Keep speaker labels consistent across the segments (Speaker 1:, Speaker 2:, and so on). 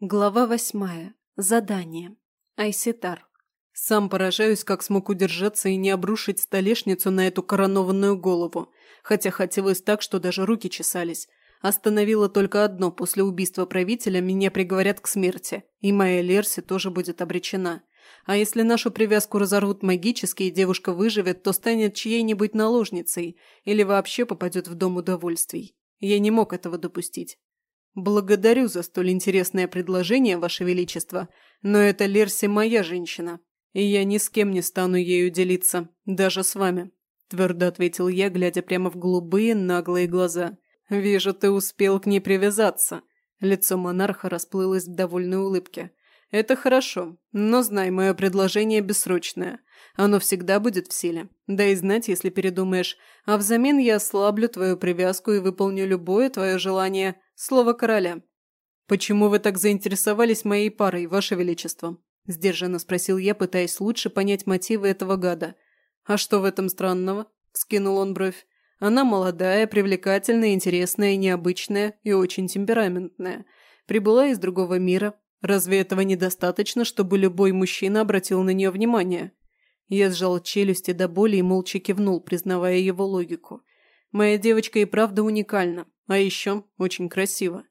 Speaker 1: Глава восьмая. Задание. Айситар. Сам поражаюсь, как смог удержаться и не обрушить столешницу на эту коронованную голову, хотя хотелось так, что даже руки чесались. Остановило только одно – после убийства правителя меня приговорят к смерти, и моя Лерси тоже будет обречена. А если нашу привязку разорвут магически и девушка выживет, то станет чьей-нибудь наложницей или вообще попадет в дом удовольствий. Я не мог этого допустить. «Благодарю за столь интересное предложение, Ваше Величество, но эта Лерси моя женщина, и я ни с кем не стану ею делиться, даже с вами», – твердо ответил я, глядя прямо в голубые наглые глаза. «Вижу, ты успел к ней привязаться». Лицо монарха расплылось в довольной улыбке. «Это хорошо, но знай, мое предложение бессрочное. Оно всегда будет в силе. Дай знать, если передумаешь, а взамен я ослаблю твою привязку и выполню любое твое желание. Слово короля». «Почему вы так заинтересовались моей парой, ваше величество?» – сдержанно спросил я, пытаясь лучше понять мотивы этого гада. «А что в этом странного?» – скинул он бровь. «Она молодая, привлекательная, интересная, необычная и очень темпераментная. Прибыла из другого мира. Разве этого недостаточно, чтобы любой мужчина обратил на нее внимание?» Я сжал челюсти до боли и молча кивнул, признавая его логику. «Моя девочка и правда уникальна, а еще очень красива.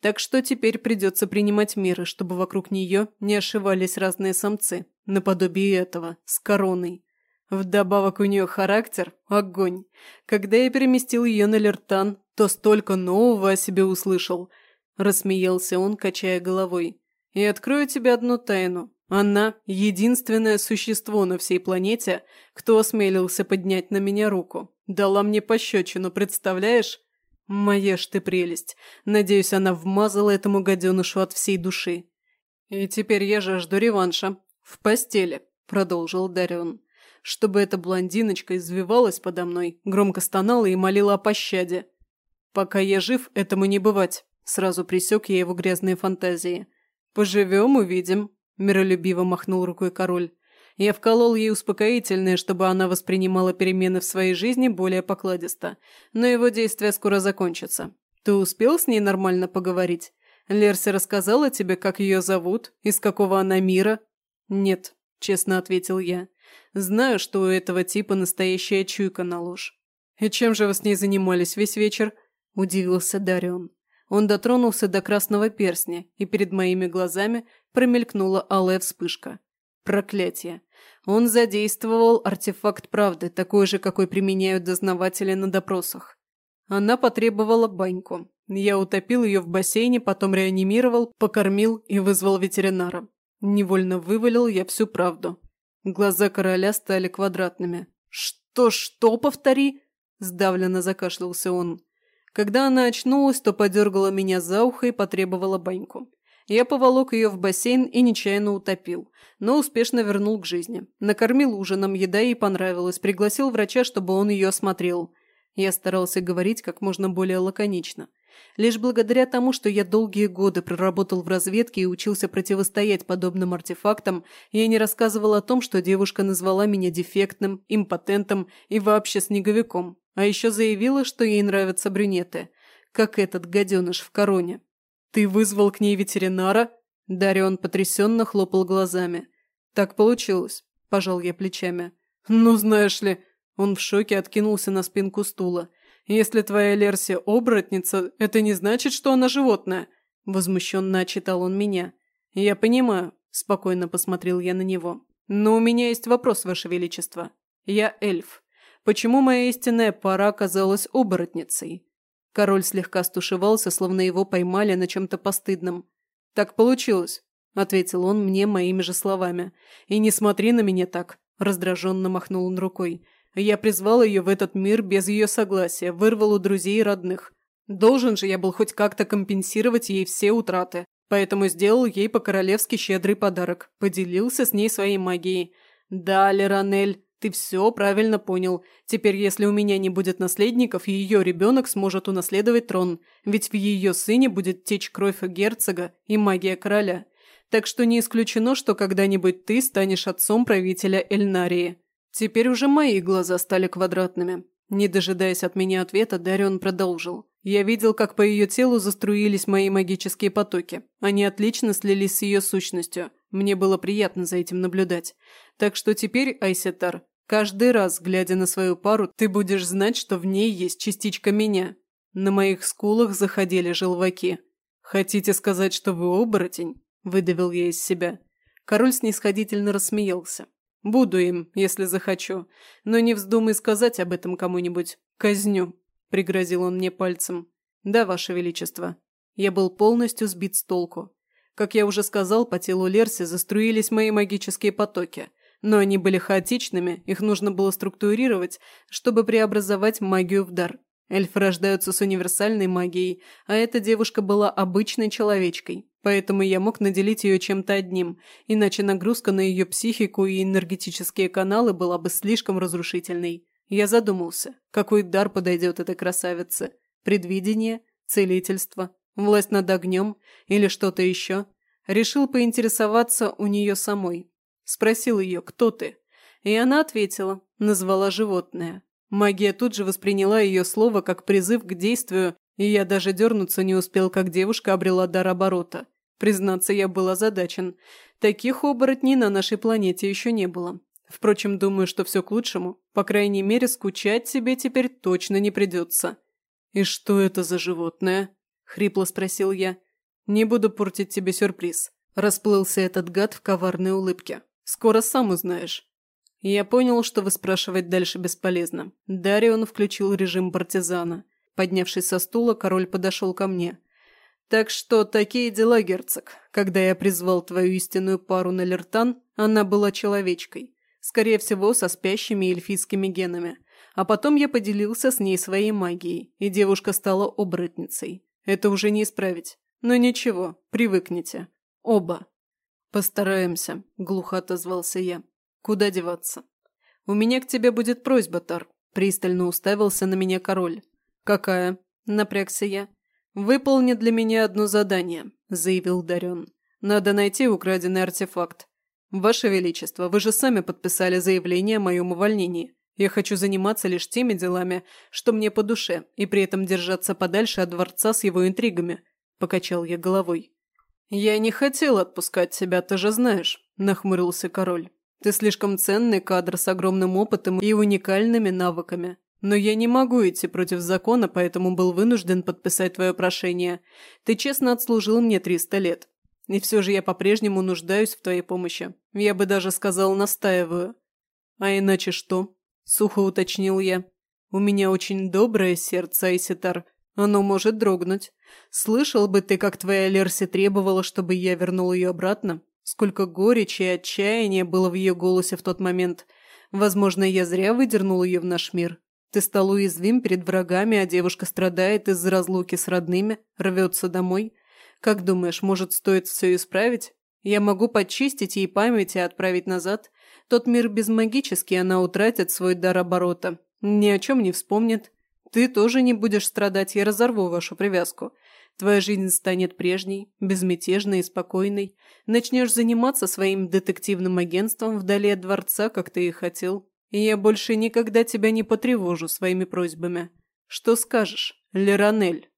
Speaker 1: Так что теперь придется принимать меры, чтобы вокруг нее не ошивались разные самцы, наподобие этого, с короной. Вдобавок у нее характер – огонь. Когда я переместил ее на Лертан, то столько нового о себе услышал. Рассмеялся он, качая головой. И открою тебе одну тайну. Она – единственное существо на всей планете, кто осмелился поднять на меня руку. Дала мне пощечину, представляешь? Моя ж ты прелесть. Надеюсь, она вмазала этому гаденышу от всей души. И теперь я жажду реванша. В постели, продолжил Дарион. Чтобы эта блондиночка извивалась подо мной, громко стонала и молила о пощаде. Пока я жив, этому не бывать. Сразу присек я его грязные фантазии. Поживем, увидим. Миролюбиво махнул рукой король. Я вколол ей успокоительное, чтобы она воспринимала перемены в своей жизни более покладисто. Но его действия скоро закончатся. Ты успел с ней нормально поговорить? Лерси рассказала тебе, как ее зовут, из какого она мира? Нет, честно ответил я. Знаю, что у этого типа настоящая чуйка на ложь. И чем же вы с ней занимались весь вечер? Удивился Дарион. Он дотронулся до красного перстня, и перед моими глазами промелькнула алая вспышка. Проклятие. Он задействовал артефакт правды, такой же, какой применяют дознаватели на допросах. Она потребовала баньку. Я утопил ее в бассейне, потом реанимировал, покормил и вызвал ветеринара. Невольно вывалил я всю правду. Глаза короля стали квадратными. «Что, что, повтори?» – сдавленно закашлялся он. Когда она очнулась, то подергала меня за ухо и потребовала баньку. Я поволок ее в бассейн и нечаянно утопил, но успешно вернул к жизни. Накормил ужином, еда ей понравилась, пригласил врача, чтобы он ее осмотрел. Я старался говорить как можно более лаконично. Лишь благодаря тому, что я долгие годы проработал в разведке и учился противостоять подобным артефактам, я не рассказывал о том, что девушка назвала меня дефектным, импотентом и вообще снеговиком, а еще заявила, что ей нравятся брюнеты, как этот гаденыш в короне. «Ты вызвал к ней ветеринара?» Дарион потрясенно хлопал глазами. «Так получилось», – пожал я плечами. «Ну, знаешь ли...» Он в шоке откинулся на спинку стула. «Если твоя Лерси оборотница, это не значит, что она животное», – возмущенно отчитал он меня. «Я понимаю», – спокойно посмотрел я на него. «Но у меня есть вопрос, Ваше Величество. Я эльф. Почему моя истинная пара оказалась оборотницей?» Король слегка стушевался, словно его поймали на чем-то постыдном. «Так получилось», – ответил он мне моими же словами. «И не смотри на меня так», – раздраженно махнул он рукой. «Я призвал ее в этот мир без ее согласия, вырвал у друзей и родных. Должен же я был хоть как-то компенсировать ей все утраты, поэтому сделал ей по-королевски щедрый подарок, поделился с ней своей магией. Да, Леранель, ты все правильно понял. Теперь, если у меня не будет наследников, ее ребенок сможет унаследовать трон, ведь в ее сыне будет течь кровь герцога и магия короля. Так что не исключено, что когда-нибудь ты станешь отцом правителя Эльнарии. Теперь уже мои глаза стали квадратными. Не дожидаясь от меня ответа, Дарион продолжил. Я видел, как по ее телу заструились мои магические потоки. Они отлично слились с ее сущностью. Мне было приятно за этим наблюдать. Так что теперь, Айсетар, каждый раз, глядя на свою пару, ты будешь знать, что в ней есть частичка меня. На моих скулах заходили желваки. «Хотите сказать, что вы оборотень?» – выдавил я из себя. Король снисходительно рассмеялся. «Буду им, если захочу. Но не вздумай сказать об этом кому-нибудь. Казню», – пригрозил он мне пальцем. «Да, Ваше Величество». Я был полностью сбит с толку. Как я уже сказал, по телу Лерси заструились мои магические потоки. Но они были хаотичными, их нужно было структурировать, чтобы преобразовать магию в дар. Эльфы рождаются с универсальной магией, а эта девушка была обычной человечкой, поэтому я мог наделить ее чем-то одним, иначе нагрузка на ее психику и энергетические каналы была бы слишком разрушительной. Я задумался, какой дар подойдет этой красавице? Предвидение? Целительство? Власть над огнем? Или что-то еще? Решил поинтересоваться у нее самой. Спросил ее, кто ты? И она ответила, назвала животное. Магия тут же восприняла ее слово как призыв к действию, и я даже дернуться не успел, как девушка обрела дар оборота. Признаться, я был озадачен. Таких оборотней на нашей планете еще не было. Впрочем, думаю, что все к лучшему. По крайней мере, скучать себе теперь точно не придется. «И что это за животное?» – хрипло спросил я. «Не буду портить тебе сюрприз». Расплылся этот гад в коварной улыбке. «Скоро сам узнаешь». Я понял, что выспрашивать дальше бесполезно. Дарион включил режим партизана. Поднявшись со стула, король подошел ко мне. «Так что такие дела, герцог. Когда я призвал твою истинную пару на Лертан, она была человечкой. Скорее всего, со спящими эльфийскими генами. А потом я поделился с ней своей магией, и девушка стала оборотницей. Это уже не исправить. Но ничего, привыкните. Оба». «Постараемся», – глухо отозвался я. Куда деваться? У меня к тебе будет просьба, Тар. Пристально уставился на меня король. Какая? Напрягся я. Выполни для меня одно задание, заявил Дарен. Надо найти украденный артефакт. Ваше Величество, вы же сами подписали заявление о моем увольнении. Я хочу заниматься лишь теми делами, что мне по душе, и при этом держаться подальше от дворца с его интригами», – покачал я головой. «Я не хотел отпускать тебя, ты же знаешь», – нахмурился король. Ты слишком ценный кадр с огромным опытом и уникальными навыками. Но я не могу идти против закона, поэтому был вынужден подписать твое прошение. Ты честно отслужил мне 300 лет. И все же я по-прежнему нуждаюсь в твоей помощи. Я бы даже сказал, настаиваю. А иначе что? Сухо уточнил я. У меня очень доброе сердце, Айситар. Оно может дрогнуть. Слышал бы ты, как твоя Лерси требовала, чтобы я вернул ее обратно? Сколько горечи и отчаяния было в ее голосе в тот момент. Возможно, я зря выдернул ее в наш мир. Ты стал уязвим перед врагами, а девушка страдает из-за разлуки с родными, рвется домой. Как думаешь, может, стоит все исправить? Я могу почистить ей память и отправить назад. Тот мир безмагический, она утратит свой дар оборота. Ни о чем не вспомнит. Ты тоже не будешь страдать, я разорву вашу привязку. Твоя жизнь станет прежней, безмятежной и спокойной. Начнешь заниматься своим детективным агентством вдали от дворца, как ты и хотел. И я больше никогда тебя не потревожу своими просьбами. Что скажешь, Леронель?»